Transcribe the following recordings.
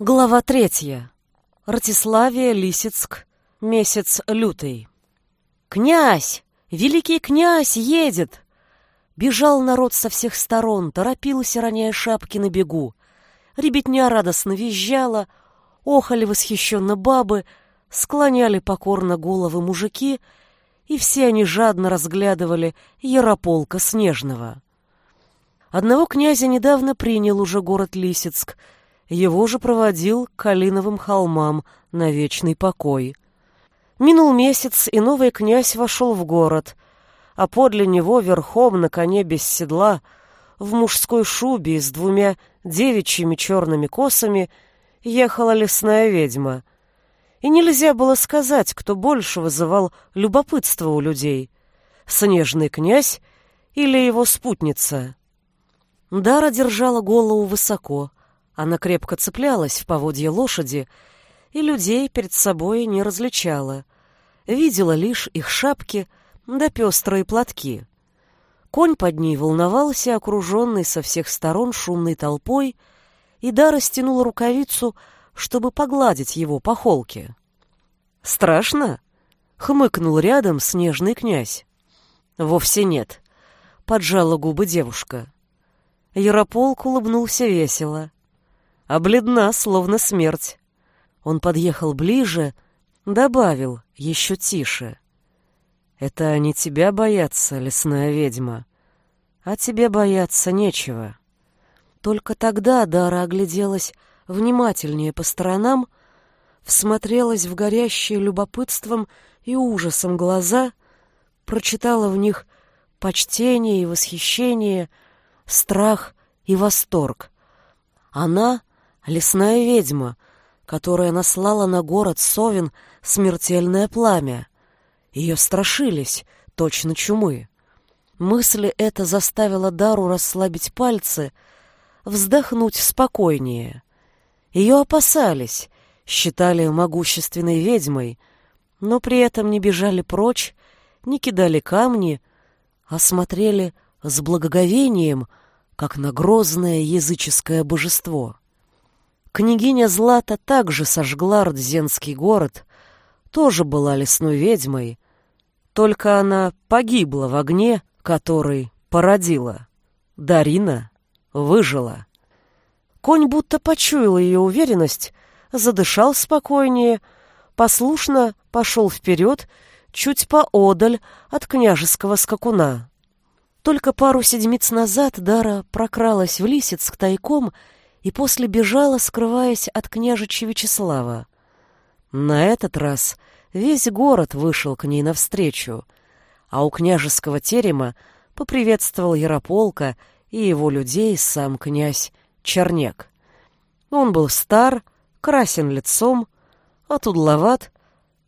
Глава третья. Ратиславия, Лисицк, месяц лютый. «Князь! Великий князь едет!» Бежал народ со всех сторон, торопился, роняя шапки на бегу. Ребятня радостно визжала, охали восхищенно бабы, склоняли покорно головы мужики, и все они жадно разглядывали Ярополка Снежного. Одного князя недавно принял уже город Лисицк — его же проводил к Калиновым холмам на вечный покой. Минул месяц, и новый князь вошел в город, а подле него верхом на коне без седла, в мужской шубе с двумя девичьими черными косами, ехала лесная ведьма. И нельзя было сказать, кто больше вызывал любопытство у людей — снежный князь или его спутница. Дара держала голову высоко — она крепко цеплялась в поводье лошади и людей перед собой не различала. Видела лишь их шапки да пестрые платки. Конь под ней волновался, окруженный со всех сторон шумной толпой, и Дара стянула рукавицу, чтобы погладить его по холке. «Страшно?» — хмыкнул рядом снежный князь. «Вовсе нет», — поджала губы девушка. Ярополк улыбнулся весело а бледна, словно смерть. Он подъехал ближе, добавил еще тише. «Это они тебя боятся, лесная ведьма, а тебе бояться нечего». Только тогда Дара огляделась внимательнее по сторонам, всмотрелась в горящие любопытством и ужасом глаза, прочитала в них почтение и восхищение, страх и восторг. Она — лесная ведьма, которая наслала на город Совин смертельное пламя. Ее страшились, точно чумы. Мысль эта заставила Дару расслабить пальцы, вздохнуть спокойнее. Ее опасались, считали могущественной ведьмой, но при этом не бежали прочь, не кидали камни, а смотрели с благоговением, как на грозное языческое божество. Княгиня Злата также сожгла Рдзенский город, тоже была лесной ведьмой, только она погибла в огне, который породила. Дарина выжила. Конь будто почуял ее уверенность, задышал спокойнее, послушно пошел вперед, чуть поодаль от княжеского скакуна. Только пару седмиц назад Дара прокралась в Лисицк тайком и после бежала, скрываясь от княжича Вячеслава. На этот раз весь город вышел к ней навстречу, а у княжеского терема поприветствовал Ярополка и его людей сам князь Чернек. Он был стар, красен лицом, отудловат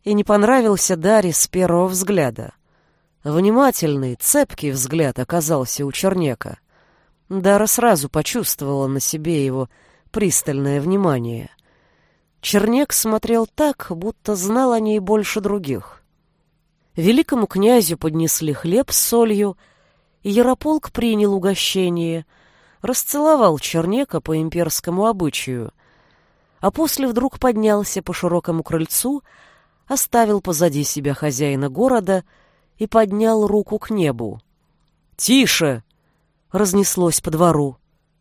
и не понравился Даре с первого взгляда. Внимательный, цепкий взгляд оказался у Чернека — Дара сразу почувствовала на себе его пристальное внимание. Чернек смотрел так, будто знал о ней больше других. Великому князю поднесли хлеб с солью, и Ярополк принял угощение, расцеловал Чернека по имперскому обычаю, а после вдруг поднялся по широкому крыльцу, оставил позади себя хозяина города и поднял руку к небу. «Тише!» Разнеслось по двору.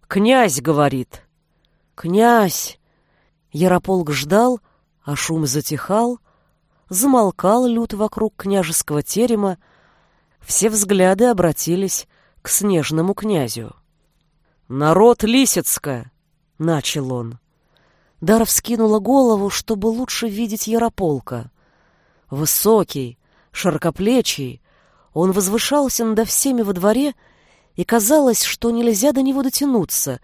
«Князь!» — говорит. «Князь!» Ярополк ждал, а шум затихал, замолкал люд вокруг княжеского терема, все взгляды обратились к снежному князю. «Народ Лисицка!» — начал он. Дара вскинула голову, чтобы лучше видеть Ярополка. Высокий, широкоплечий, он возвышался над всеми во дворе и казалось, что нельзя до него дотянуться,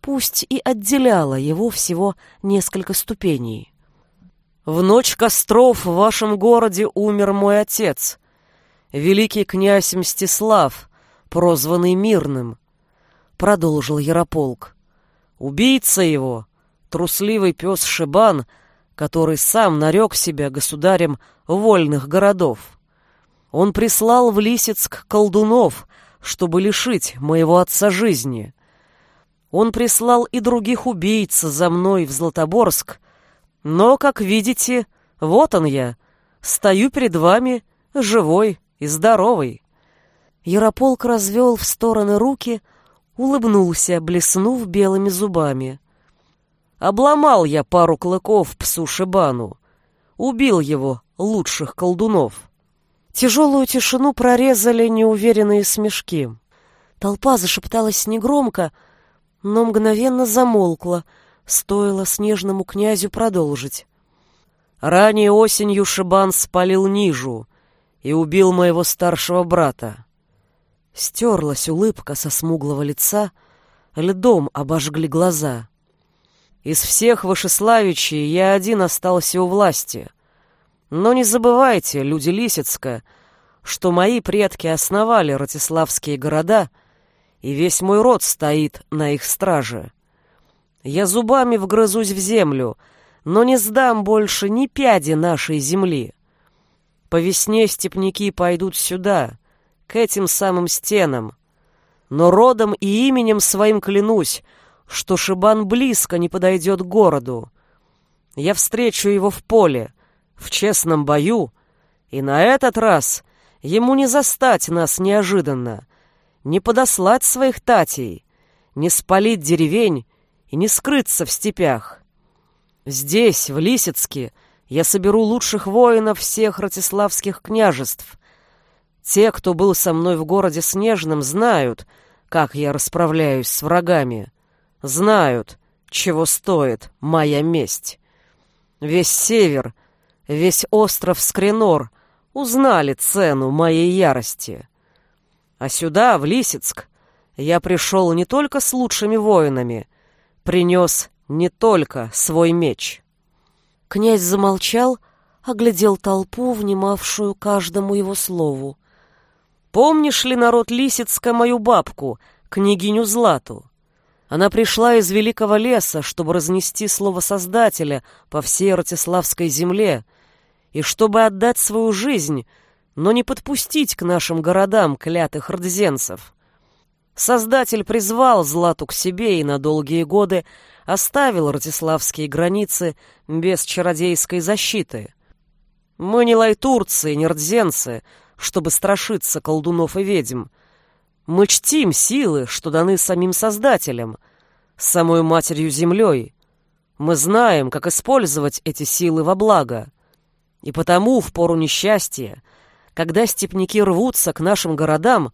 пусть и отделяло его всего несколько ступеней. «В ночь костров в вашем городе умер мой отец, великий князь Мстислав, прозванный Мирным», — продолжил Ярополк. «Убийца его, трусливый пес Шибан, который сам нарек себя государем вольных городов. Он прислал в Лисицк колдунов — чтобы лишить моего отца жизни. Он прислал и других убийц за мной в Златоборск, но, как видите, вот он я, стою перед вами, живой и здоровый. Ярополк развел в стороны руки, улыбнулся, блеснув белыми зубами. Обломал я пару клыков псу Шибану, убил его, лучших колдунов. Тяжелую тишину прорезали неуверенные смешки. Толпа зашепталась негромко, но мгновенно замолкла, стоило снежному князю продолжить. Ранее осенью Шибан спалил Нижу и убил моего старшего брата. Стерлась улыбка со смуглого лица, льдом обожгли глаза. Из всех вышеславичей я один остался у власти. Но не забывайте, люди Лисицка, что мои предки основали ратиславские города, и весь мой род стоит на их страже. Я зубами вгрызусь в землю, но не сдам больше ни пяди нашей земли. По весне степняки пойдут сюда, к этим самым стенам. Но родом и именем своим клянусь, что Шибан близко не подойдет к городу. Я встречу его в поле, в честном бою, и на этот раз ему не застать нас неожиданно, не подослать своих татей, не спалить деревень и не скрыться в степях. Здесь, в Лисицке, я соберу лучших воинов всех ратиславских княжеств. Те, кто был со мной в городе Снежном, знают, как я расправляюсь с врагами, знают, чего стоит моя месть. Весь север — Весь остров Скринор узнали цену моей ярости. А сюда, в Лисицк, я пришел не только с лучшими воинами, принес не только свой меч. Князь замолчал, оглядел толпу, внимавшую каждому его слову. «Помнишь ли, народ Лисицка, мою бабку, княгиню Злату? Она пришла из великого леса, чтобы разнести слово Создателя по всей Ратиславской земле, и чтобы отдать свою жизнь, но не подпустить к нашим городам клятых рдзенцев. Создатель призвал Злату к себе и на долгие годы оставил ратиславские границы без чародейской защиты. Мы не лайтурцы и не рдзенцы, чтобы страшиться колдунов и ведьм. Мы чтим силы, что даны самим Создателем, самой Матерью-Землей. Мы знаем, как использовать эти силы во благо. И потому в пору несчастья, когда степняки рвутся к нашим городам,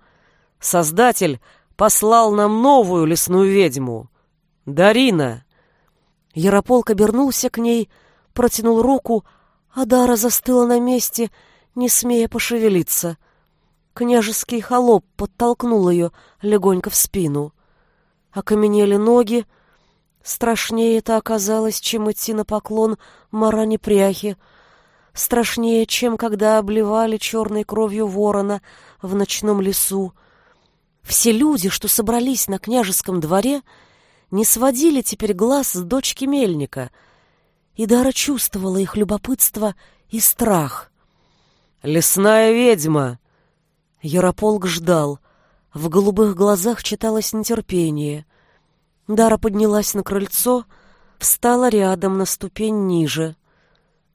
Создатель послал нам новую лесную ведьму — Дарина. Ярополк обернулся к ней, протянул руку, а Дара застыла на месте, не смея пошевелиться. Княжеский холоп подтолкнул ее легонько в спину. Окаменели ноги. Страшнее это оказалось, чем идти на поклон Маране Пряхи — страшнее, чем когда обливали черной кровью ворона в ночном лесу. Все люди, что собрались на княжеском дворе, не сводили теперь глаз с дочки мельника, и Дара чувствовала их любопытство и страх. «Лесная ведьма!» Ярополк ждал. В голубых глазах читалось нетерпение. Дара поднялась на крыльцо, встала рядом на ступень ниже —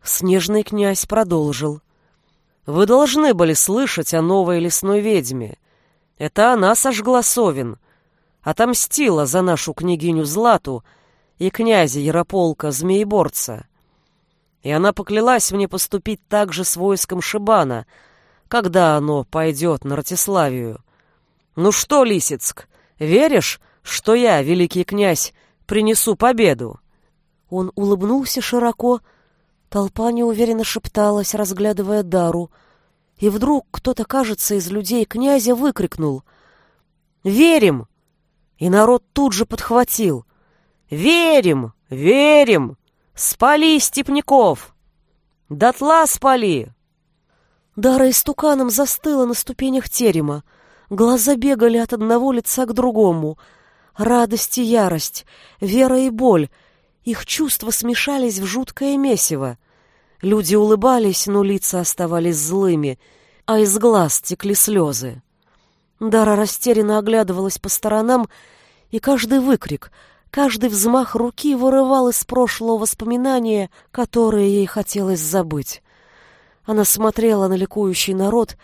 Снежный князь продолжил. «Вы должны были слышать о новой лесной ведьме. Это она сожгла Совин, отомстила за нашу княгиню Злату и князя Ярополка Змееборца. И она поклялась мне поступить так же с войском Шибана, когда оно пойдет на Ратиславию. Ну что, Лисицк, веришь, что я, великий князь, принесу победу?» Он улыбнулся широко, — Толпа неуверенно шепталась, разглядывая Дару. И вдруг кто-то, кажется, из людей князя выкрикнул «Верим!» И народ тут же подхватил «Верим! Верим! Спали степняков! Дотла спали!» Дара истуканом застыла на ступенях терема. Глаза бегали от одного лица к другому. Радость и ярость, вера и боль — их чувства смешались в жуткое месиво. Люди улыбались, но лица оставались злыми, а из глаз текли слезы. Дара растерянно оглядывалась по сторонам и каждый выкрик, каждый взмах руки вырывал из прошлого воспоминания, которые ей хотелось забыть. Она смотрела на ликующий народ,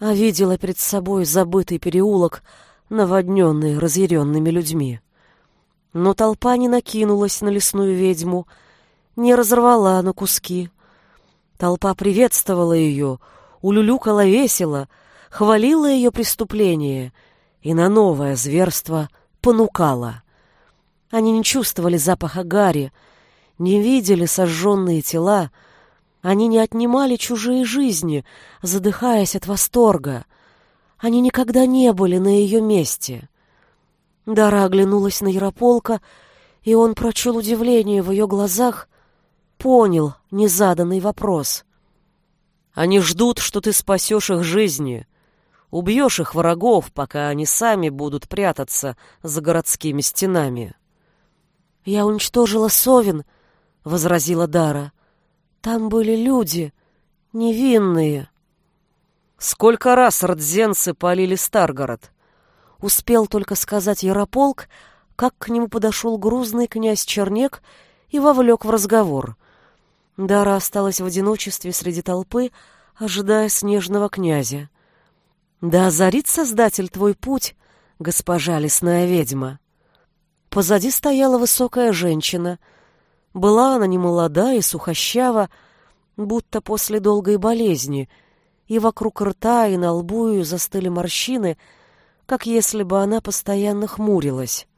а видела перед собой забытый переулок, наводненный разъяренными людьми. Но толпа не накинулась на лесную ведьму, не разорвала на куски. Толпа приветствовала ее, улюлюкала весело, хвалила ее преступление и на новое зверство понукала. Они не чувствовали запаха гари, не видели сожженные тела, они не отнимали чужие жизни, задыхаясь от восторга. Они никогда не были на ее месте. Дара оглянулась на Ярополка, и он прочел удивление в ее глазах, понял незаданный вопрос. «Они ждут, что ты спасешь их жизни, убьешь их врагов, пока они сами будут прятаться за городскими стенами». «Я уничтожила Совин», — возразила Дара. «Там были люди, невинные». «Сколько раз родзенцы полили Старгород?» Успел только сказать Ярополк, как к нему подошел грузный князь Чернек и вовлек в разговор. Дара осталась в одиночестве среди толпы, ожидая снежного князя. «Да озарит Создатель твой путь, госпожа лесная ведьма!» Позади стояла высокая женщина. Была она не молода и сухощава, будто после долгой болезни, и вокруг рта и на лбу ее застыли морщины — как если бы она постоянно хмурилась.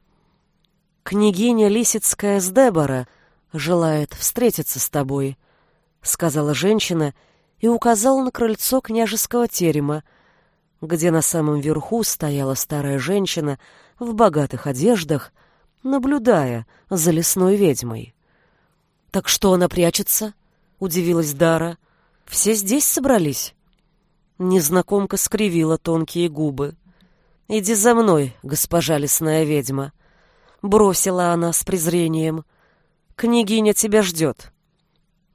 «Княгиня Лисицкая с Дебора желает встретиться с тобой», — сказала женщина и указала на крыльцо княжеского терема, где на самом верху стояла старая женщина в богатых одеждах, наблюдая за лесной ведьмой. «Так что она прячется?» — удивилась Дара. «Все здесь собрались?» Незнакомка скривила тонкие губы. «Иди за мной, госпожа лесная ведьма», — бросила она с презрением. «Княгиня тебя ждет».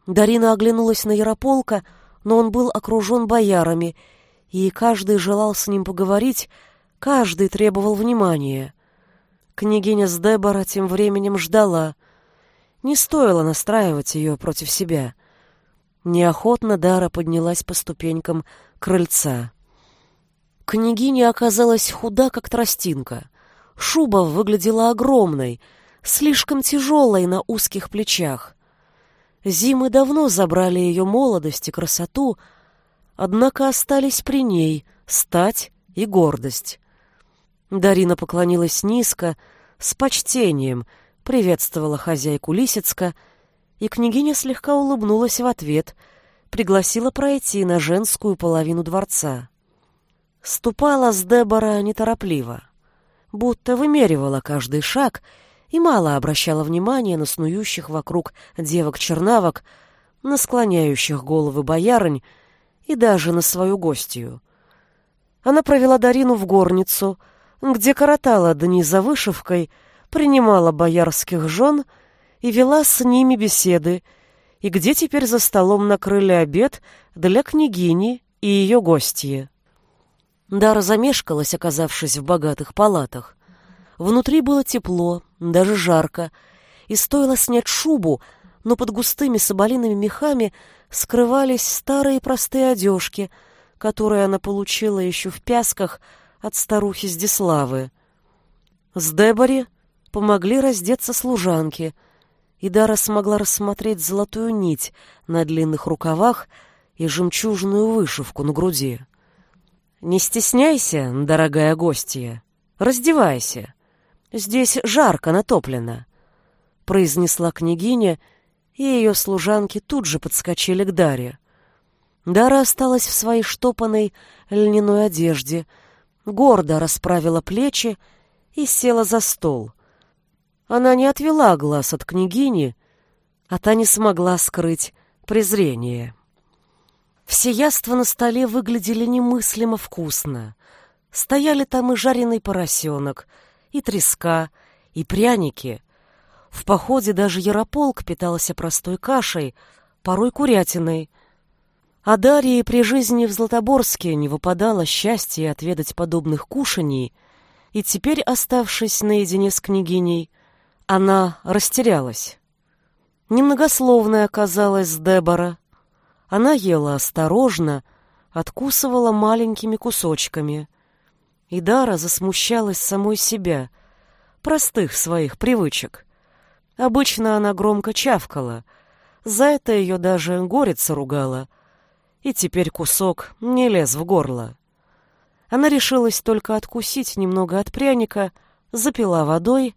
Дарина оглянулась на Ярополка, но он был окружен боярами, и каждый желал с ним поговорить, каждый требовал внимания. Княгиня с Дебора тем временем ждала. Не стоило настраивать ее против себя. Неохотно Дара поднялась по ступенькам крыльца. Княгиня оказалась худа, как тростинка. Шуба выглядела огромной, слишком тяжелой на узких плечах. Зимы давно забрали ее молодость и красоту, однако остались при ней стать и гордость. Дарина поклонилась низко, с почтением, приветствовала хозяйку Лисицка, и княгиня слегка улыбнулась в ответ, пригласила пройти на женскую половину дворца. Ступала с Дебора неторопливо, будто вымеривала каждый шаг и мало обращала внимания на снующих вокруг девок-чернавок, на склоняющих головы боярынь и даже на свою гостью. Она провела Дарину в горницу, где коротала дни за вышивкой, принимала боярских жен и вела с ними беседы, и где теперь за столом накрыли обед для княгини и ее гостьи. Дара замешкалась, оказавшись в богатых палатах. Внутри было тепло, даже жарко, и стоило снять шубу, но под густыми соболиными мехами скрывались старые простые одежки, которые она получила еще в пясках от старухи Здиславы. С Дебори помогли раздеться служанки, и Дара смогла рассмотреть золотую нить на длинных рукавах и жемчужную вышивку на груди. Не стесняйся, дорогая гостья. Раздевайся. Здесь жарко натоплено, произнесла княгиня, и ее служанки тут же подскочили к Даре. Дара осталась в своей штопанной льняной одежде, гордо расправила плечи и села за стол. Она не отвела глаз от княгини, а та не смогла скрыть презрение. Все яства на столе выглядели немыслимо вкусно. Стояли там и жареный поросенок, и треска, и пряники. В походе даже Ярополк питался простой кашей, порой курятиной. А Дарье при жизни в Златоборске не выпадало счастья отведать подобных кушаний, И теперь, оставшись наедине с княгиней, она растерялась. Немногословная оказалась Дебора. Она ела осторожно, откусывала маленькими кусочками. И Дара засмущалась самой себя, простых своих привычек. Обычно она громко чавкала, за это ее даже горица ругала, и теперь кусок не лез в горло. Она решилась только откусить немного от пряника, запила водой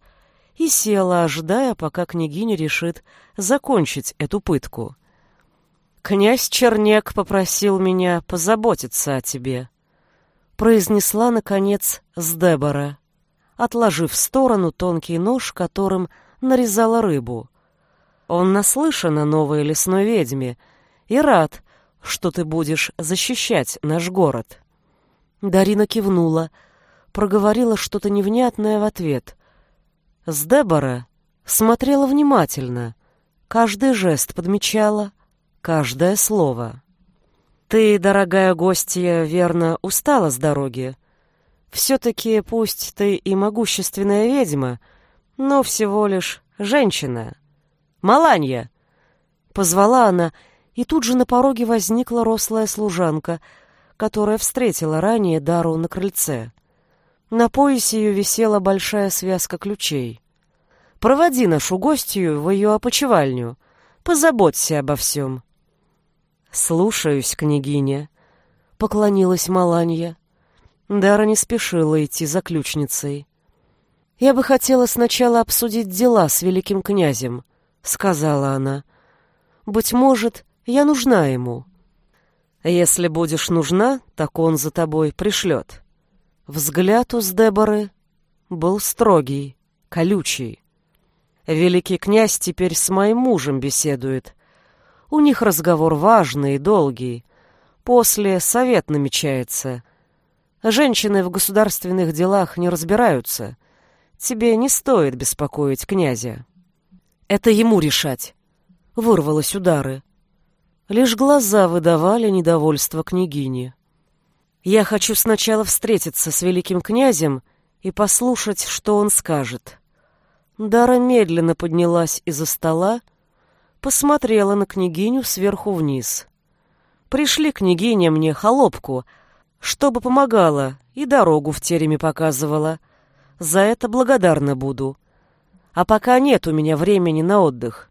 и села, ожидая, пока княгиня решит закончить эту пытку. «Князь Чернек попросил меня позаботиться о тебе», — произнесла, наконец, с Дебора, отложив в сторону тонкий нож, которым нарезала рыбу. «Он наслышан о новой лесной ведьме и рад, что ты будешь защищать наш город». Дарина кивнула, проговорила что-то невнятное в ответ. С Дебора смотрела внимательно, каждый жест подмечала, каждое слово. «Ты, дорогая гостья, верно, устала с дороги. Все-таки пусть ты и могущественная ведьма, но всего лишь женщина. Маланья!» Позвала она, и тут же на пороге возникла рослая служанка, которая встретила ранее Дару на крыльце. На поясе ее висела большая связка ключей. «Проводи нашу гостью в ее опочивальню. Позаботься обо всем». «Слушаюсь, княгиня», — поклонилась Маланья. Дара не спешила идти за ключницей. «Я бы хотела сначала обсудить дела с великим князем», — сказала она. «Быть может, я нужна ему». «Если будешь нужна, так он за тобой пришлет». Взгляд у Сдеборы был строгий, колючий. Великий князь теперь с моим мужем беседует. У них разговор важный и долгий. После совет намечается. Женщины в государственных делах не разбираются. Тебе не стоит беспокоить князя. Это ему решать. Вырвалось удары. Лишь глаза выдавали недовольство княгини. Я хочу сначала встретиться с великим князем и послушать, что он скажет. Дара медленно поднялась из-за стола, посмотрела на княгиню сверху вниз. Пришли княгиня мне холопку, чтобы помогала и дорогу в тереме показывала. За это благодарна буду. А пока нет у меня времени на отдых.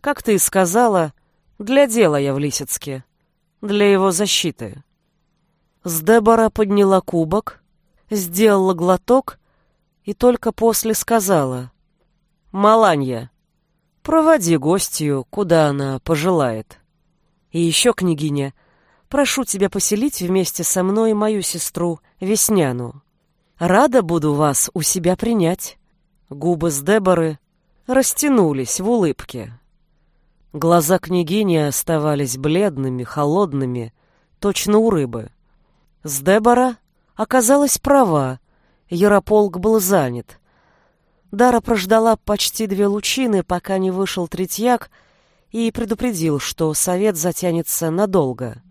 Как ты и сказала, для дела я в Лисицке, для его защиты. С Дебора подняла кубок, сделала глоток и только после сказала «Маланья, проводи гостью, куда она пожелает. И еще, княгиня, прошу тебя поселить вместе со мной мою сестру Весняну. Рада буду вас у себя принять». Губы с Деборы растянулись в улыбке. Глаза княгини оставались бледными, холодными, точно у рыбы. С Дебора оказалась права, Ярополк был занят. Дара прождала почти две лучины, пока не вышел Третьяк и предупредил, что совет затянется надолго.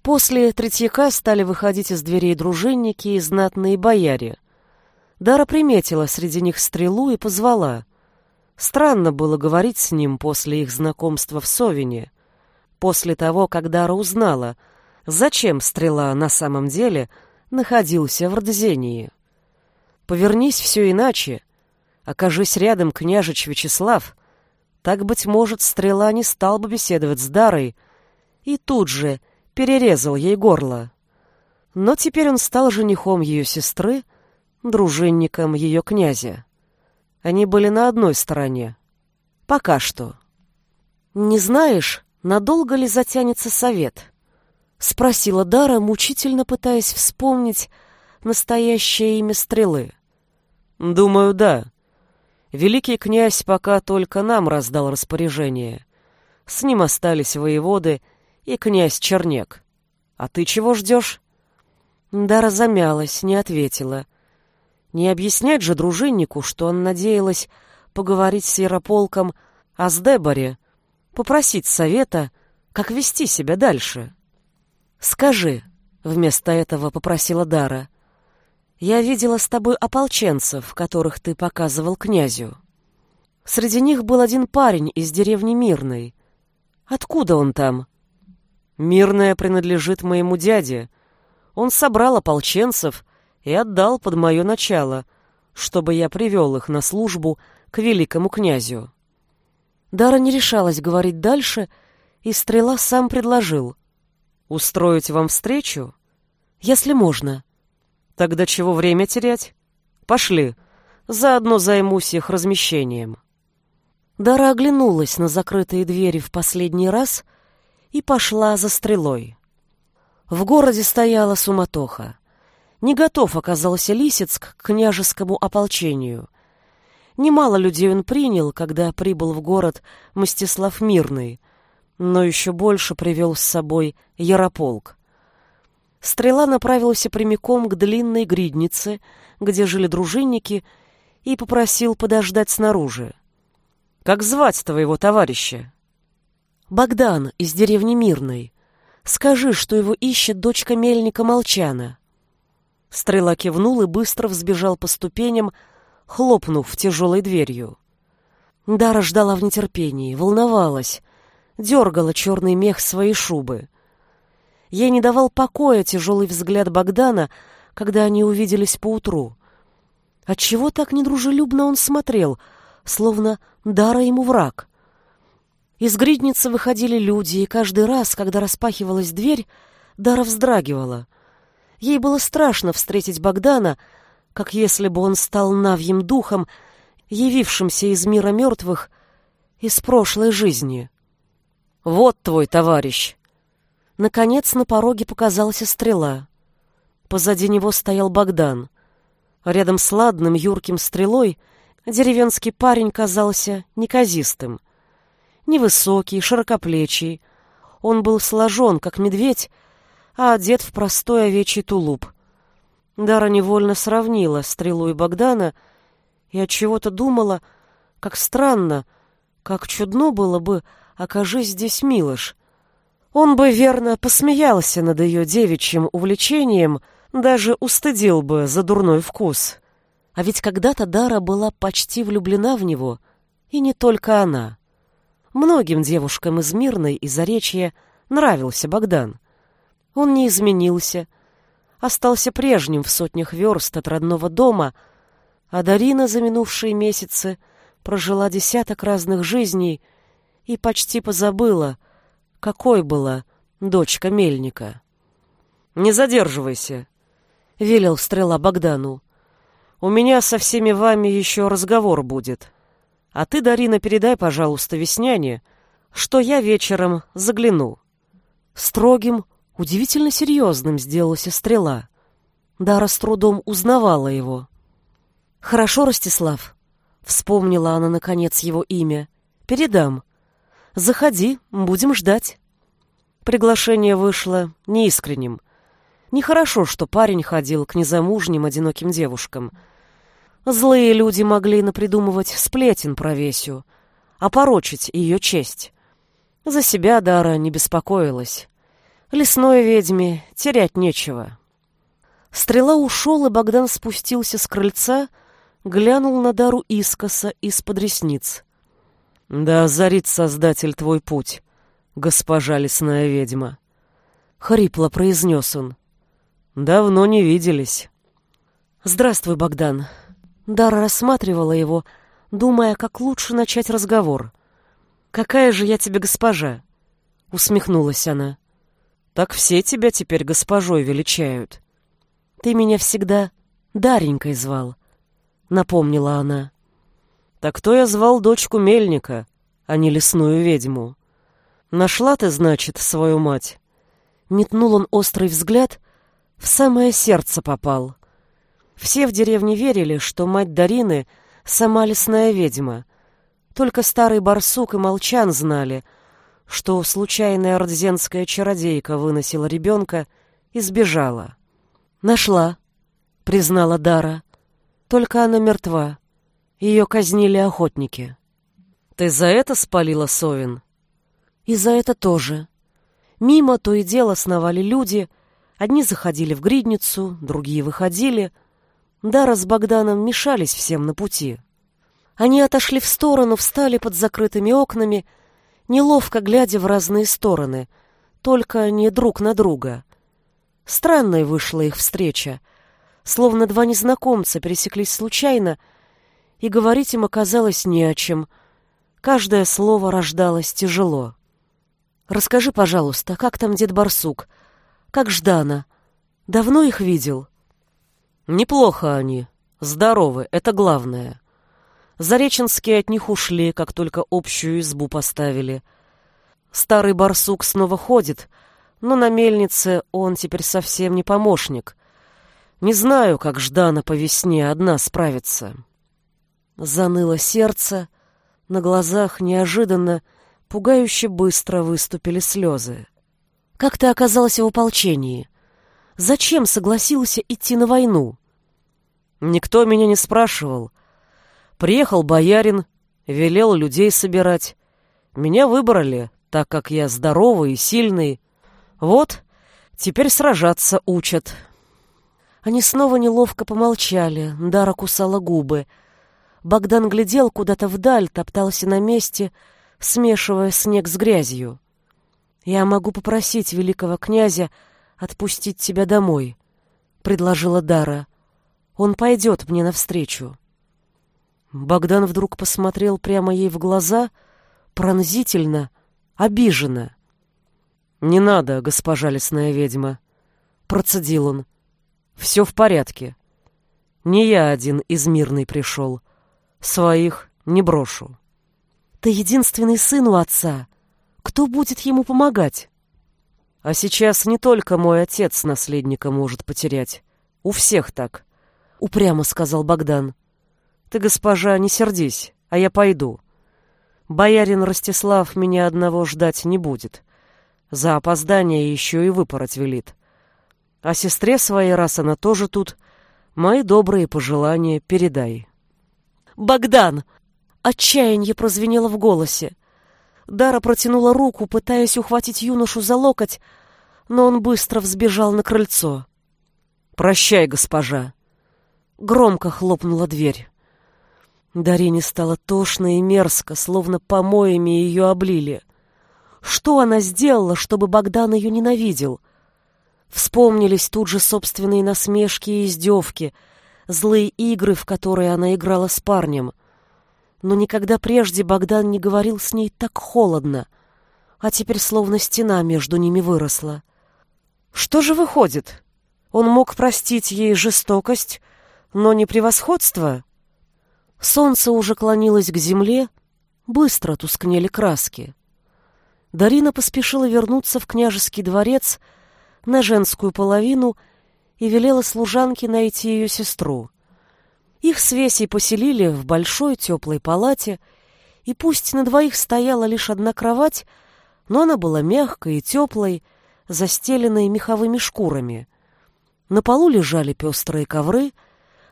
После Третьяка стали выходить из дверей дружинники и знатные бояре. Дара приметила среди них стрелу и позвала. Странно было говорить с ним после их знакомства в Совине. После того, как Дара узнала — зачем стрела на самом деле находился в Родзении. Повернись все иначе, окажись рядом княжич Вячеслав, так, быть может, стрела не стал бы беседовать с Дарой и тут же перерезал ей горло. Но теперь он стал женихом ее сестры, дружинником ее князя. Они были на одной стороне. Пока что. Не знаешь, надолго ли затянется совет? — спросила Дара, мучительно пытаясь вспомнить настоящее имя стрелы. «Думаю, да. Великий князь пока только нам раздал распоряжение. С ним остались воеводы и князь Чернек. А ты чего ждешь?» Дара замялась, не ответила. Не объяснять же дружиннику, что он надеялась поговорить с Ярополком о Сдеборе, попросить совета, как вести себя дальше. «Скажи», — вместо этого попросила Дара, — Я видела с тобой ополченцев, которых ты показывал князю. Среди них был один парень из деревни Мирной. Откуда он там? Мирная принадлежит моему дяде. Он собрал ополченцев и отдал под мое начало, чтобы я привел их на службу к великому князю. Дара не решалась говорить дальше, и Стрела сам предложил. «Устроить вам встречу? Если можно». «Тогда чего время терять? Пошли, заодно займусь их размещением». Дара оглянулась на закрытые двери в последний раз и пошла за Стрелой. В городе стояла суматоха. Не готов оказался Лисицк к княжескому ополчению. Немало людей он принял, когда прибыл в город Мстислав Мирный, но еще больше привел с собой Ярополк. Стрела направился прямиком к длинной гриднице, где жили дружинники, и попросил подождать снаружи. «Как звать твоего товарища?» «Богдан из деревни Мирной. Скажи, что его ищет дочка мельника Молчана». Стрела кивнул и быстро взбежал по ступеням, хлопнув тяжелой дверью. Дара ждала в нетерпении, волновалась, дергала черный мех своей шубы. Ей не давал покоя тяжелый взгляд Богдана, когда они увиделись поутру. Отчего так недружелюбно он смотрел, словно Дара ему враг? Из гридницы выходили люди, и каждый раз, когда распахивалась дверь, Дара вздрагивала. Ей было страшно встретить Богдана, как если бы он стал навьим духом, явившимся из мира мертвых, из прошлой жизни. «Вот твой товарищ!» Наконец на пороге показалась стрела. Позади него стоял Богдан. Рядом с ладным юрким стрелой деревенский парень казался неказистым. Невысокий, широкоплечий. Он был сложен, как медведь, а одет в простой овечий тулуп. Дара невольно сравнила стрелу и Богдана и от чего-то думала, как странно, как чудно было бы, окажись здесь Милош. Он бы верно посмеялся над ее девичьим увлечением, даже устыдил бы за дурной вкус. А ведь когда-то Дара была почти влюблена в него, и не только она. Многим девушкам из Мирной и Заречья нравился Богдан. Он не изменился, остался прежним в сотнях верст от родного дома, а Дарина за минувшие месяцы прожила десяток разных жизней и почти позабыла, какой была дочка мельника. «Не задерживайся», — велел стрела Богдану. «У меня со всеми вами еще разговор будет. А ты, Дарина, передай, пожалуйста, Весняне, что я вечером загляну». Строгим, Удивительно серьезным сделалась стрела. Дара с трудом узнавала его. «Хорошо, Ростислав», — вспомнила она, наконец, его имя. «Передам. Заходи, будем ждать». Приглашение вышло неискренним. Нехорошо, что парень ходил к незамужним одиноким девушкам. Злые люди могли напридумывать сплетен про Весю, опорочить ее честь. За себя Дара не беспокоилась. Лесной ведьме терять нечего. Стрела ушел, и Богдан спустился с крыльца, глянул на Дару искоса из-под ресниц. «Да озарит Создатель твой путь, госпожа лесная ведьма!» Хрипло произнес он. «Давно не виделись». «Здравствуй, Богдан». Дара рассматривала его, думая, как лучше начать разговор. «Какая же я тебе госпожа?» Усмехнулась она. Так все тебя теперь госпожой величают. Ты меня всегда Даренькой звал, напомнила она. Так кто я звал дочку мельника, а не лесную ведьму? Нашла ты, значит, свою мать? Метнул он острый взгляд, в самое сердце попал. Все в деревне верили, что мать Дарины сама лесная ведьма. Только старый барсук и молчан знали — что случайная ордзенская чародейка выносила ребенка и сбежала. «Нашла», — признала Дара. «Только она мертва. Ее казнили охотники». «Ты за это спалила Совин?» «И за это тоже. Мимо то и дело сновали люди. Одни заходили в гридницу, другие выходили. Дара с Богданом мешались всем на пути. Они отошли в сторону, встали под закрытыми окнами, неловко глядя в разные стороны, только не друг на друга. Странной вышла их встреча, словно два незнакомца пересеклись случайно, и говорить им оказалось не о чем. Каждое слово рождалось тяжело. «Расскажи, пожалуйста, как там дед Барсук? Как Ждана? Давно их видел?» «Неплохо они. Здоровы, это главное. Зареченские от них ушли, как только общую избу поставили. Старый барсук снова ходит, но на мельнице он теперь совсем не помощник. Не знаю, как Ждана по весне одна справится. Заныло сердце, на глазах неожиданно, пугающе быстро выступили слезы. «Как ты оказалась в ополчении? Зачем согласился идти на войну?» «Никто меня не спрашивал», Приехал боярин, велел людей собирать. Меня выбрали, так как я здоровый и сильный. Вот, теперь сражаться учат. Они снова неловко помолчали, Дара кусала губы. Богдан глядел куда-то вдаль, топтался на месте, смешивая снег с грязью. «Я могу попросить великого князя отпустить тебя домой», — предложила Дара. «Он пойдет мне навстречу». Богдан вдруг посмотрел прямо ей в глаза, пронзительно, обиженно. «Не надо, госпожа лесная ведьма», — процедил он. «Все в порядке. Не я один из мирной пришел. Своих не брошу». «Ты единственный сын у отца. Кто будет ему помогать?» «А сейчас не только мой отец наследника может потерять. У всех так», — упрямо сказал Богдан. Ты, госпожа, не сердись, а я пойду. Боярин Ростислав меня одного ждать не будет. За опоздание еще и выпороть велит. А сестре своей, раз она тоже тут, мои добрые пожелания передай. «Богдан!» Отчаяние прозвенело в голосе. Дара протянула руку, пытаясь ухватить юношу за локоть, но он быстро взбежал на крыльцо. «Прощай, госпожа!» Громко хлопнула дверь. Дарине стало тошно и мерзко, словно помоями ее облили. Что она сделала, чтобы Богдан ее ненавидел? Вспомнились тут же собственные насмешки и издевки, злые игры, в которые она играла с парнем. Но никогда прежде Богдан не говорил с ней так холодно, а теперь словно стена между ними выросла. Что же выходит? Он мог простить ей жестокость, но не превосходство? Солнце уже клонилось к земле, быстро тускнели краски. Дарина поспешила вернуться в княжеский дворец на женскую половину и велела служанке найти ее сестру. Их с Весей поселили в большой теплой палате, и пусть на двоих стояла лишь одна кровать, но она была мягкой и теплой, застеленной меховыми шкурами. На полу лежали пестрые ковры —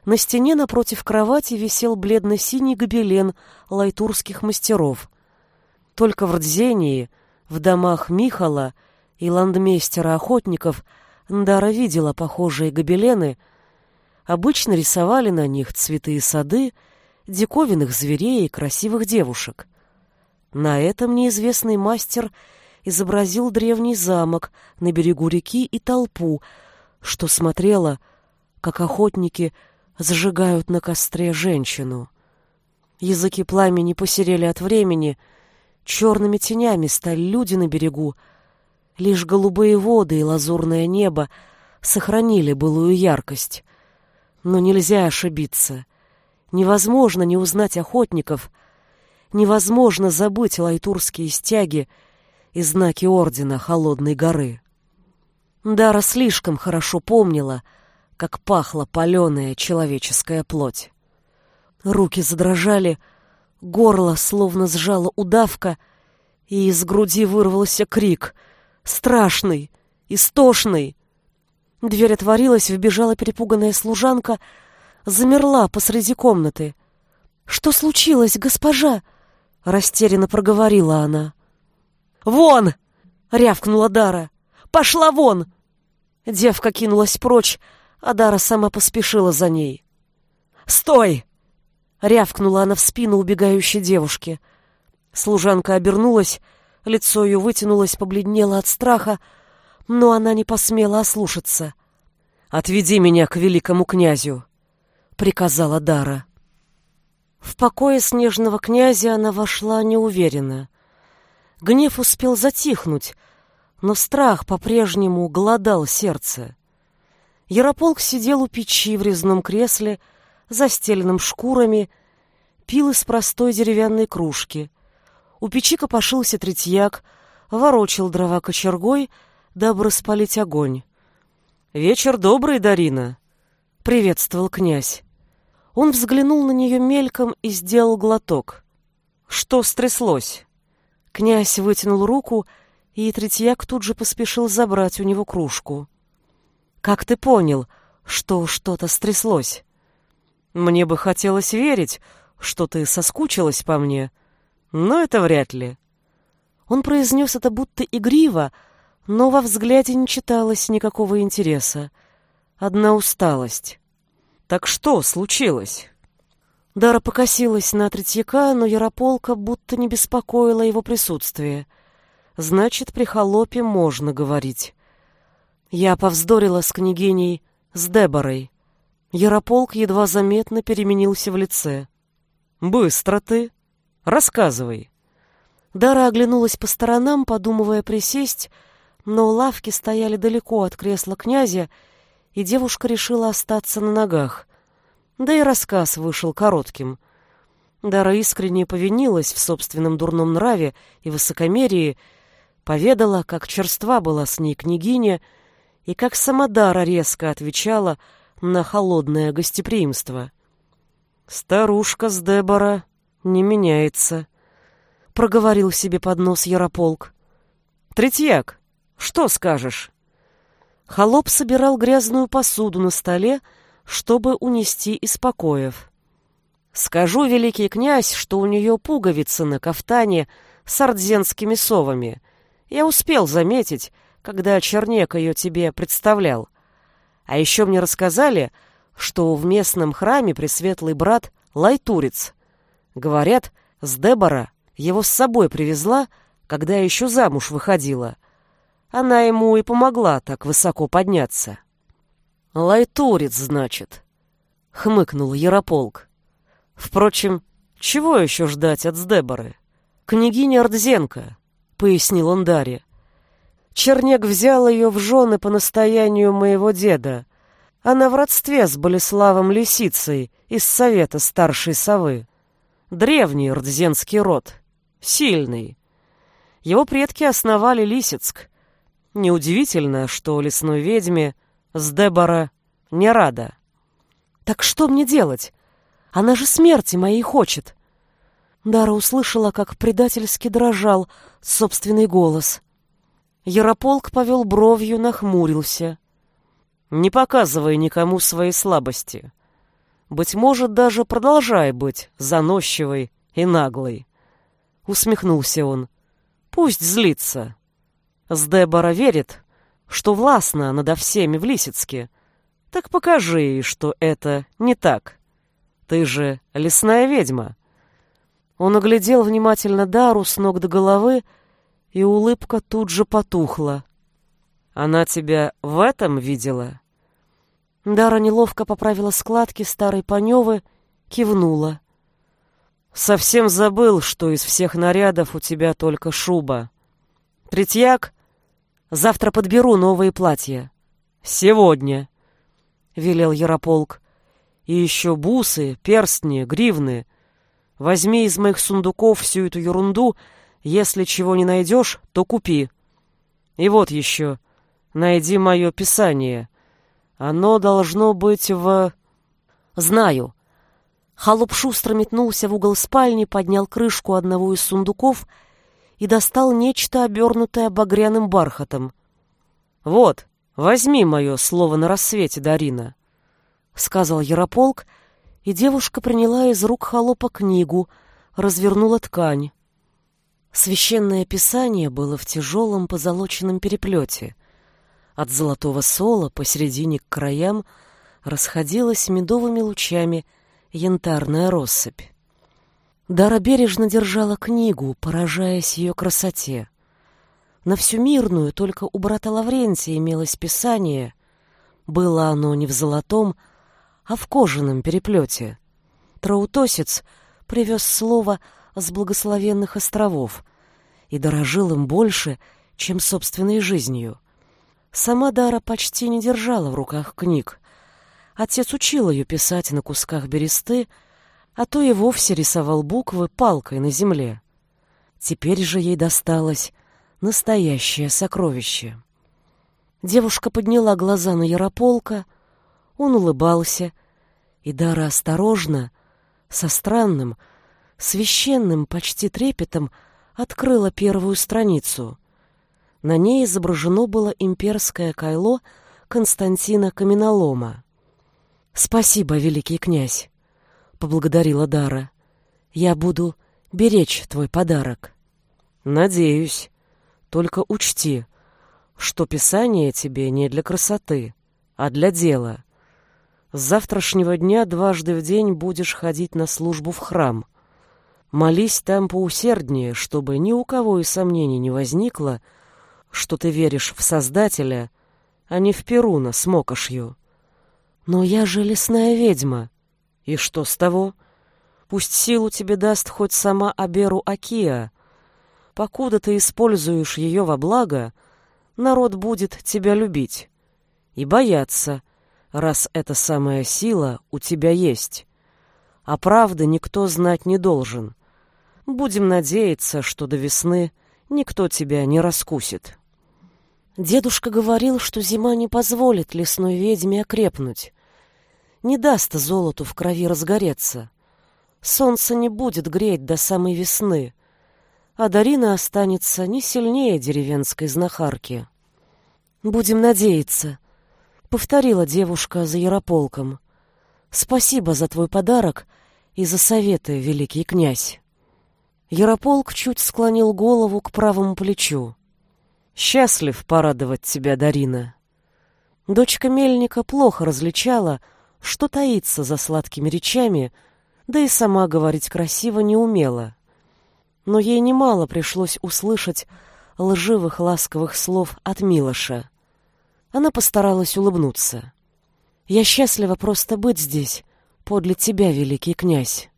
на стене напротив кровати висел бледно-синий гобелен лайтурских мастеров. Только в Рдзении, в домах Михала и ландмейстера Ndara видела похожие гобелены. Обычно рисовали на них цветы и сады, диковинных зверей и красивых девушек. На этом неизвестный мастер изобразил древний замок на берегу реки и толпу, что смотрела, как охотники – сжигают на костре женщину. Языки пламени посерели от времени, черными тенями стали люди на берегу. Лишь голубые воды и лазурное небо сохранили былую яркость. Но нельзя ошибиться. Невозможно не узнать охотников, невозможно забыть лайтурские стяги и знаки ордена Холодной горы. Дара слишком хорошо помнила — как пахла паленая человеческая плоть. Руки задрожали, горло словно сжала удавка, и из груди вырвался крик, страшный, истошный. Дверь отворилась, вбежала перепуганная служанка, замерла посреди комнаты. «Что случилось, госпожа?» — растерянно проговорила она. «Вон!» — рявкнула Дара. «Пошла вон!» Девка кинулась прочь, Адара сама поспешила за ней. «Стой!» — рявкнула она в спину убегающей девушки. Служанка обернулась, лицо ее вытянулось, побледнело от страха, но она не посмела ослушаться. «Отведи меня к великому князю!» — приказала Дара. В покое снежного князя она вошла неуверенно. Гнев успел затихнуть, но страх по-прежнему голодал сердце. Ярополк сидел у печи в резном кресле, застеленном шкурами, пил из простой деревянной кружки. У печи копошился третьяк, ворочил дрова кочергой, дабы распалить огонь. «Вечер добрый, Дарина!» — приветствовал князь. Он взглянул на нее мельком и сделал глоток. «Что стряслось?» Князь вытянул руку, и Третьяк тут же поспешил забрать у него кружку. «Как ты понял, что что-то стряслось?» «Мне бы хотелось верить, что ты соскучилась по мне, но это вряд ли». Он произнес это будто игриво, но во взгляде не читалось никакого интереса. Одна усталость. «Так что случилось?» Дара покосилась на Третьяка, но Ярополка будто не беспокоила его присутствие. Значит, при холопе можно говорить. Я повздорила с княгиней, с Деборой. Ярополк едва заметно переменился в лице. «Быстро ты! Рассказывай!» Дара оглянулась по сторонам, подумывая присесть, но лавки стояли далеко от кресла князя, и девушка решила остаться на ногах. Да и рассказ вышел коротким. Дара искренне повинилась в собственном дурном нраве и высокомерии, поведала, как черства была с ней княгиня, и как сама Дара резко отвечала на холодное гостеприимство. «Старушка с Дебора не меняется», — проговорил себе под нос Ярополк. «Третьяк, что скажешь?» Холоп собирал грязную посуду на столе, чтобы унести из покоев. «Скажу, великий князь, что у нее пуговицы на кафтане с ордзенскими совами. Я успел заметить, когда Чернек ее тебе представлял. А еще мне рассказали, что в местном храме пресветлый брат Лайтурец. Говорят, с Дебора его с собой привезла, когда еще замуж выходила. Она ему и помогла так высоко подняться. «Лайтурец, значит», — хмыкнул Ярополк. «Впрочем, чего еще ждать от Сдеборы? Княгиня Ордзенко», — пояснил он Дарье. «Чернек взял ее в жены по настоянию моего деда. Она в родстве с Болеславом Лисицей из Совета Старшей Совы. Древний ордзенский род, сильный. Его предки основали Лисицк, Неудивительно, что лесной ведьме с Дебора не рада. «Так что мне делать? Она же смерти моей хочет!» Дара услышала, как предательски дрожал собственный голос. Ярополк повел бровью, нахмурился. «Не показывай никому своей слабости. Быть может, даже продолжай быть заносчивой и наглой». Усмехнулся он. «Пусть злится. Сдебора верит, что властна надо всеми в Лисицке. Так покажи ей, что это не так. Ты же лесная ведьма. Он оглядел внимательно Дару с ног до головы, и улыбка тут же потухла. Она тебя в этом видела? Дара неловко поправила складки старой паневы, кивнула. Совсем забыл, что из всех нарядов у тебя только шуба. Третьяк Завтра подберу новые платья. Сегодня, велел Ярополк. И еще бусы, перстни, гривны. Возьми из моих сундуков всю эту ерунду. Если чего не найдешь, то купи. И вот еще. Найди мое писание. Оно должно быть в... Знаю. Холоп шустро метнулся в угол спальни, поднял крышку одного из сундуков — и достал нечто, обернутое багряным бархатом. «Вот, возьми мое слово на рассвете, Дарина», — сказал Ярополк, и девушка приняла из рук холопа книгу, развернула ткань. Священное писание было в тяжелом позолоченном переплете. От золотого сола посередине к краям расходилось медовыми лучами янтарная россыпь. Дара бережно держала книгу, поражаясь ее красоте. На всю мирную только у брата Лаврентия имелось писание. Было оно не в золотом, а в кожаном переплете. Траутосец привез слово с благословенных островов и дорожил им больше, чем собственной жизнью. Сама Дара почти не держала в руках книг. Отец учил ее писать на кусках бересты, а то и вовсе рисовал буквы палкой на земле. Теперь же ей досталось настоящее сокровище. Девушка подняла глаза на Ярополка, он улыбался, и Дара осторожно, со странным, священным, почти трепетом, открыла первую страницу. На ней изображено было имперское кайло Константина Каменолома. «Спасибо, великий князь!» — поблагодарила Дара. «Я буду беречь твой подарок». «Надеюсь. Только учти, что писание тебе не для красоты, а для дела. С завтрашнего дня дважды в день будешь ходить на службу в храм. Молись там поусерднее, чтобы ни у кого и сомнений не возникло, что ты веришь в Создателя, а не в Перуна с мокошью. Но я же лесная ведьма. И что с того? Пусть силу тебе даст хоть сама Аберу Акия. Покуда ты используешь ее во благо, народ будет тебя любить и бояться, раз эта самая сила у тебя есть. А правды никто знать не должен. Будем надеяться, что до весны никто тебя не раскусит. Дедушка говорил, что зима не позволит лесной ведьме окрепнуть, не даст золоту в крови разгореться. Солнце не будет греть до самой весны, а Дарина останется не сильнее деревенской знахарки. «Будем надеяться», — повторила девушка за Ярополком. «Спасибо за твой подарок и за советы, великий князь». Ярополк чуть склонил голову к правому плечу. «Счастлив порадовать тебя, Дарина». Дочка Мельника плохо различала, что таится за сладкими речами, да и сама говорить красиво не умела. Но ей немало пришлось услышать лживых ласковых слов от Милоша. Она постаралась улыбнуться. «Я счастлива просто быть здесь, подле тебя, великий князь».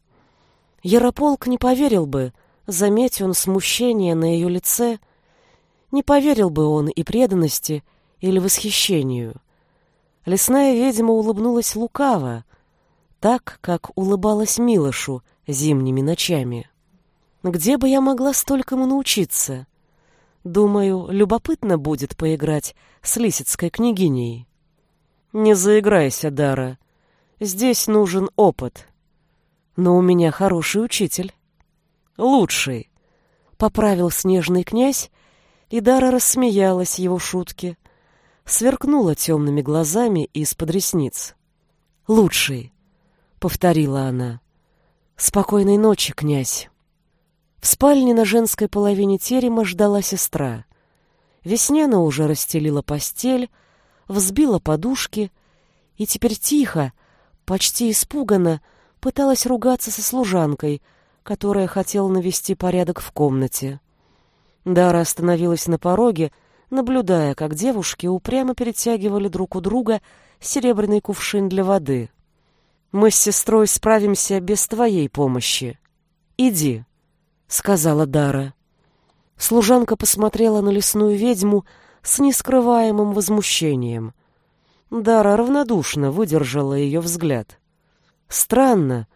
Ярополк не поверил бы, Заметь он смущение на ее лице, не поверил бы он и преданности, или восхищению. Лесная ведьма улыбнулась лукаво, так, как улыбалась Милошу зимними ночами. Где бы я могла столькому научиться? Думаю, любопытно будет поиграть с лисицкой княгиней. Не заиграйся, Дара. Здесь нужен опыт. Но у меня хороший учитель. Лучший, — поправил снежный князь, и Дара рассмеялась его шутке, сверкнула темными глазами из-под ресниц. «Лучший», — повторила она. «Спокойной ночи, князь». В спальне на женской половине терема ждала сестра. Весняна уже расстелила постель, взбила подушки и теперь тихо, почти испуганно, пыталась ругаться со служанкой — которая хотела навести порядок в комнате. Дара остановилась на пороге, наблюдая, как девушки упрямо перетягивали друг у друга серебряный кувшин для воды. «Мы с сестрой справимся без твоей помощи. Иди», — сказала Дара. Служанка посмотрела на лесную ведьму с нескрываемым возмущением. Дара равнодушно выдержала ее взгляд. Странно,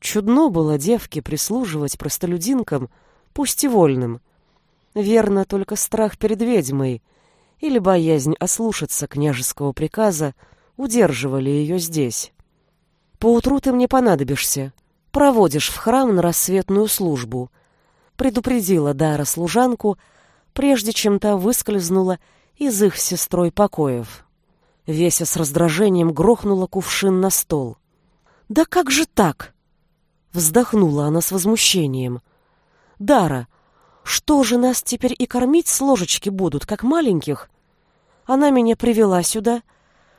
Чудно было девке прислуживать простолюдинкам, пусть и вольным. Верно, только страх перед ведьмой или боязнь ослушаться княжеского приказа удерживали ее здесь. «Поутру ты мне понадобишься. Проводишь в храм на рассветную службу», — предупредила Дара служанку, прежде чем та выскользнула из их сестрой покоев. Веся с раздражением грохнула кувшин на стол. «Да как же так?» Вздохнула она с возмущением. «Дара, что же нас теперь и кормить с ложечки будут, как маленьких? Она меня привела сюда,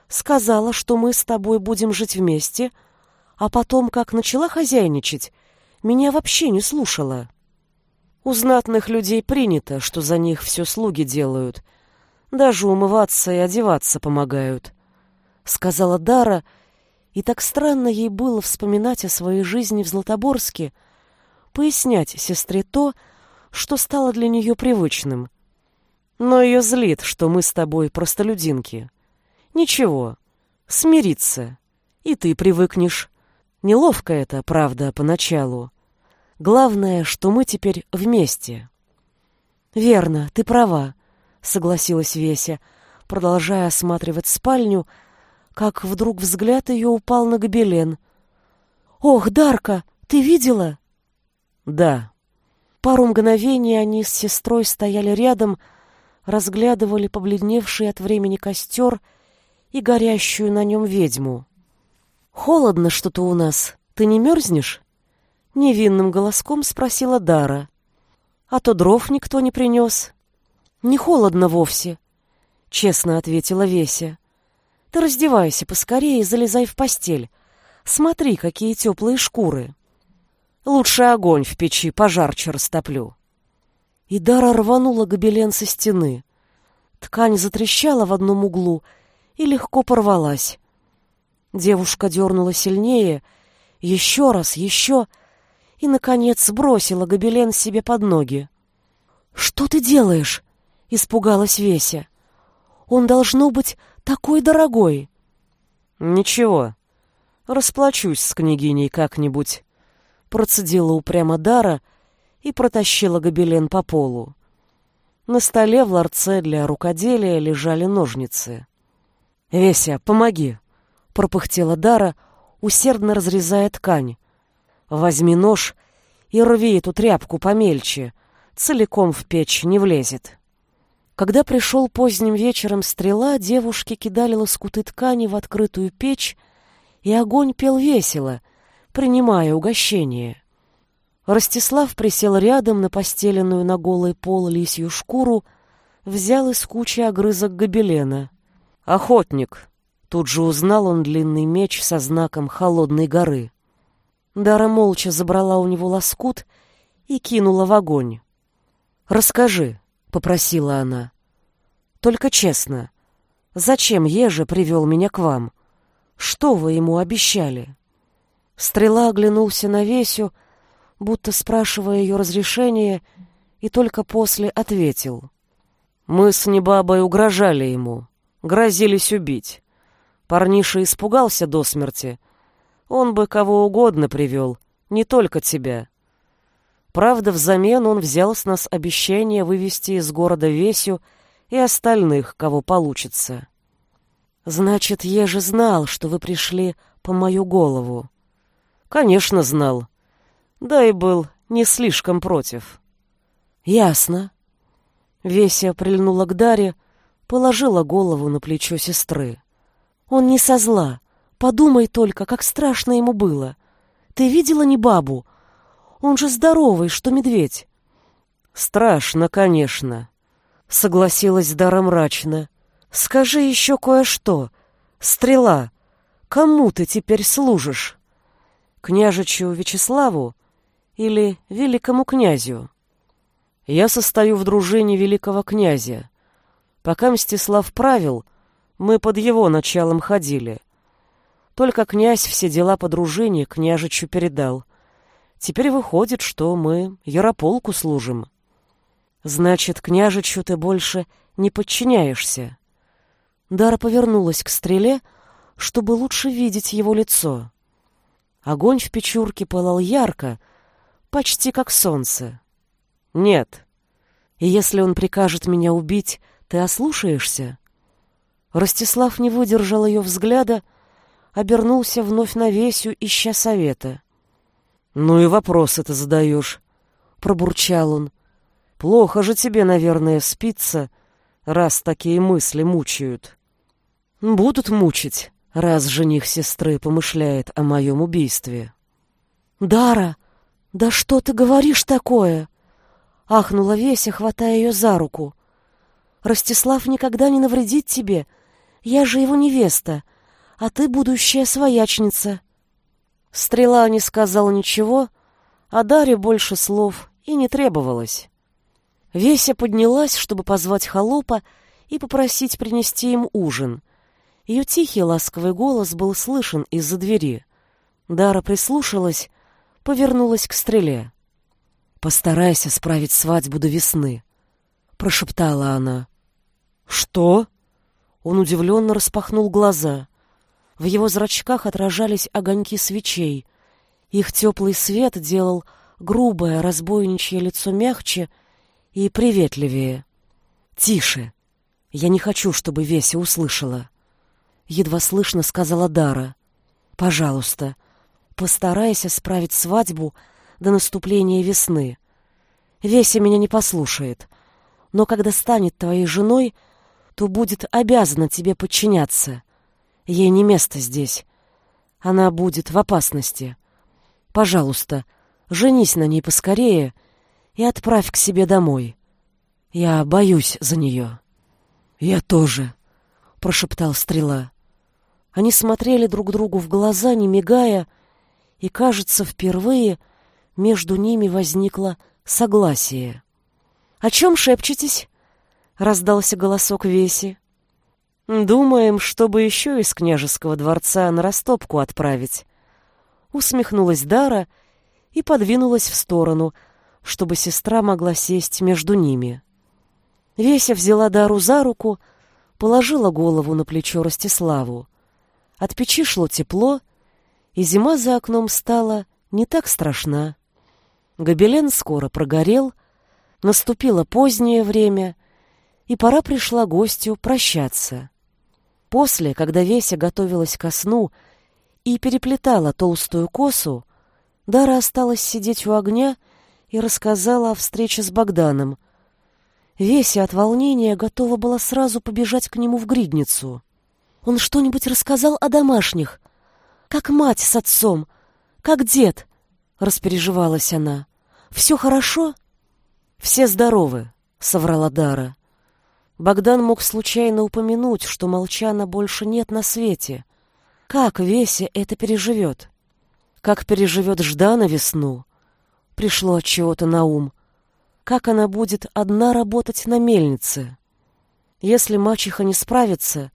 сказала, что мы с тобой будем жить вместе, а потом, как начала хозяйничать, меня вообще не слушала. У знатных людей принято, что за них все слуги делают. Даже умываться и одеваться помогают. Сказала Дара, и так странно ей было вспоминать о своей жизни в Златоборске, пояснять сестре то, что стало для нее привычным. Но ее злит, что мы с тобой простолюдинки. Ничего, смириться, и ты привыкнешь. Неловко это, правда, поначалу. Главное, что мы теперь вместе. Верно, ты права, согласилась Веся, продолжая осматривать спальню, как вдруг взгляд ее упал на гобелен. Ох, Дарка, ты видела? Да. Пару мгновений они с сестрой стояли рядом, разглядывали побледневший от времени костер и горящую на нем ведьму. «Холодно что-то у нас. Ты не мерзнешь?» Невинным голоском спросила Дара. «А то дров никто не принес». «Не холодно вовсе», — честно ответила Веся. «Ты раздевайся поскорее и залезай в постель. Смотри, какие теплые шкуры. Лучше огонь в печи пожарче растоплю». И Дара рванула гобелен со стены. Ткань затрещала в одном углу и легко порвалась. Девушка дернула сильнее, еще раз, еще, и, наконец, сбросила гобелен себе под ноги. «Что ты делаешь?» — испугалась Веся. «Он должно быть такой дорогой». «Ничего, расплачусь с княгиней как-нибудь», — процедила упрямо Дара и протащила гобелен по полу. На столе в ларце для рукоделия лежали ножницы. «Веся, помоги!» пропыхтела Дара, усердно разрезая ткань. Возьми нож и рви эту тряпку помельче, целиком в печь не влезет. Когда пришел поздним вечером стрела, девушки кидали лоскуты ткани в открытую печь, и огонь пел весело, принимая угощение. Ростислав присел рядом на постеленную на голый пол лисью шкуру, взял из кучи огрызок гобелена. «Охотник!» Тут же узнал он длинный меч со знаком холодной горы. Дара молча забрала у него лоскут и кинула в огонь. «Расскажи», — попросила она. «Только честно, зачем Еже привел меня к вам? Что вы ему обещали?» Стрела оглянулся на Весю, будто спрашивая ее разрешения, и только после ответил. «Мы с Небабой угрожали ему, грозились убить. Парниша испугался до смерти. Он бы кого угодно привел, не только тебя. Правда, взамен он взял с нас обещание вывести из города Весю и остальных, кого получится. Значит, я же знал, что вы пришли по мою голову. Конечно, знал. Да и был не слишком против. Ясно. Веся прильнула к Даре, положила голову на плечо сестры. Он не со зла. Подумай только, как страшно ему было. Ты видела не бабу? Он же здоровый, что медведь. Страшно, конечно, согласилась Дара мрачно. Скажи еще кое-что. Стрела, кому ты теперь служишь? Княжичу Вячеславу или великому князю? Я состою в дружине великого князя. Пока Мстислав правил, — мы под его началом ходили. Только князь все дела по дружине княжичу передал. Теперь выходит, что мы Ярополку служим. Значит, княжичу ты больше не подчиняешься. Дара повернулась к стреле, чтобы лучше видеть его лицо. Огонь в печурке пылал ярко, почти как солнце. Нет. И если он прикажет меня убить, ты ослушаешься? Ростислав не выдержал ее взгляда, обернулся вновь на Весю, ища совета. «Ну и вопросы ты задаешь», — пробурчал он. «Плохо же тебе, наверное, спится, раз такие мысли мучают». «Будут мучить, раз жених сестры помышляет о моем убийстве». «Дара, да что ты говоришь такое?» — ахнула Веся, хватая ее за руку. «Ростислав никогда не навредит тебе, я же его невеста, а ты будущая своячница. Стрела не сказал ничего, а Даре больше слов и не требовалось. Веся поднялась, чтобы позвать холопа и попросить принести им ужин. Ее тихий ласковый голос был слышен из-за двери. Дара прислушалась, повернулась к стреле. «Постарайся справить свадьбу до весны», — прошептала она. «Что?» Он удивленно распахнул глаза. В его зрачках отражались огоньки свечей. Их теплый свет делал грубое разбойничье лицо мягче и приветливее. «Тише! Я не хочу, чтобы Веся услышала!» Едва слышно сказала Дара. «Пожалуйста, постарайся справить свадьбу до наступления весны. Веся меня не послушает, но когда станет твоей женой, то будет обязана тебе подчиняться. Ей не место здесь. Она будет в опасности. Пожалуйста, женись на ней поскорее и отправь к себе домой. Я боюсь за нее. Я тоже, прошептал Стрела. Они смотрели друг другу в глаза, не мигая, и, кажется, впервые между ними возникло согласие. «О чем шепчетесь?» — раздался голосок Веси. «Думаем, чтобы еще из княжеского дворца на растопку отправить». Усмехнулась Дара и подвинулась в сторону, чтобы сестра могла сесть между ними. Веся взяла Дару за руку, положила голову на плечо Ростиславу. От печи шло тепло, и зима за окном стала не так страшна. Гобелен скоро прогорел, наступило позднее время, и пора пришла гостю прощаться. После, когда Веся готовилась ко сну и переплетала толстую косу, Дара осталась сидеть у огня и рассказала о встрече с Богданом. Веся от волнения готова была сразу побежать к нему в гридницу. Он что-нибудь рассказал о домашних? Как мать с отцом? Как дед? Распереживалась она. Все хорошо? Все здоровы, соврала Дара. Богдан мог случайно упомянуть, что Молчана больше нет на свете. Как Веся это переживет? Как переживет Ждана весну? Пришло от чего-то на ум. Как она будет одна работать на мельнице? Если мачеха не справится,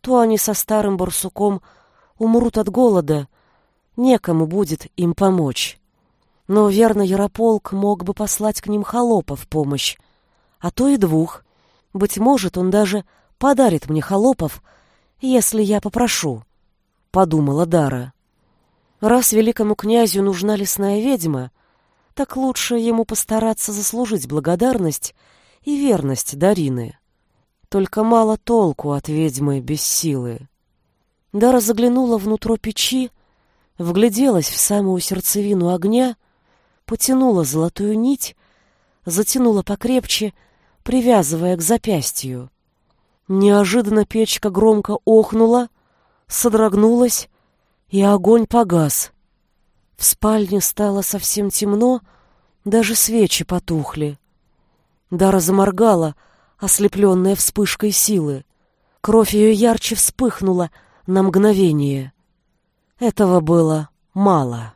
то они со старым барсуком умрут от голода, некому будет им помочь. Но верно Ярополк мог бы послать к ним холопа в помощь, а то и двух. Быть может, он даже подарит мне холопов, если я попрошу, — подумала Дара. Раз великому князю нужна лесная ведьма, так лучше ему постараться заслужить благодарность и верность Дарины. Только мало толку от ведьмы без силы. Дара заглянула внутрь печи, вгляделась в самую сердцевину огня, потянула золотую нить, затянула покрепче — привязывая к запястью. Неожиданно печка громко охнула, содрогнулась, и огонь погас. В спальне стало совсем темно, даже свечи потухли. Дара заморгала, ослепленная вспышкой силы. Кровь ее ярче вспыхнула на мгновение. Этого было мало.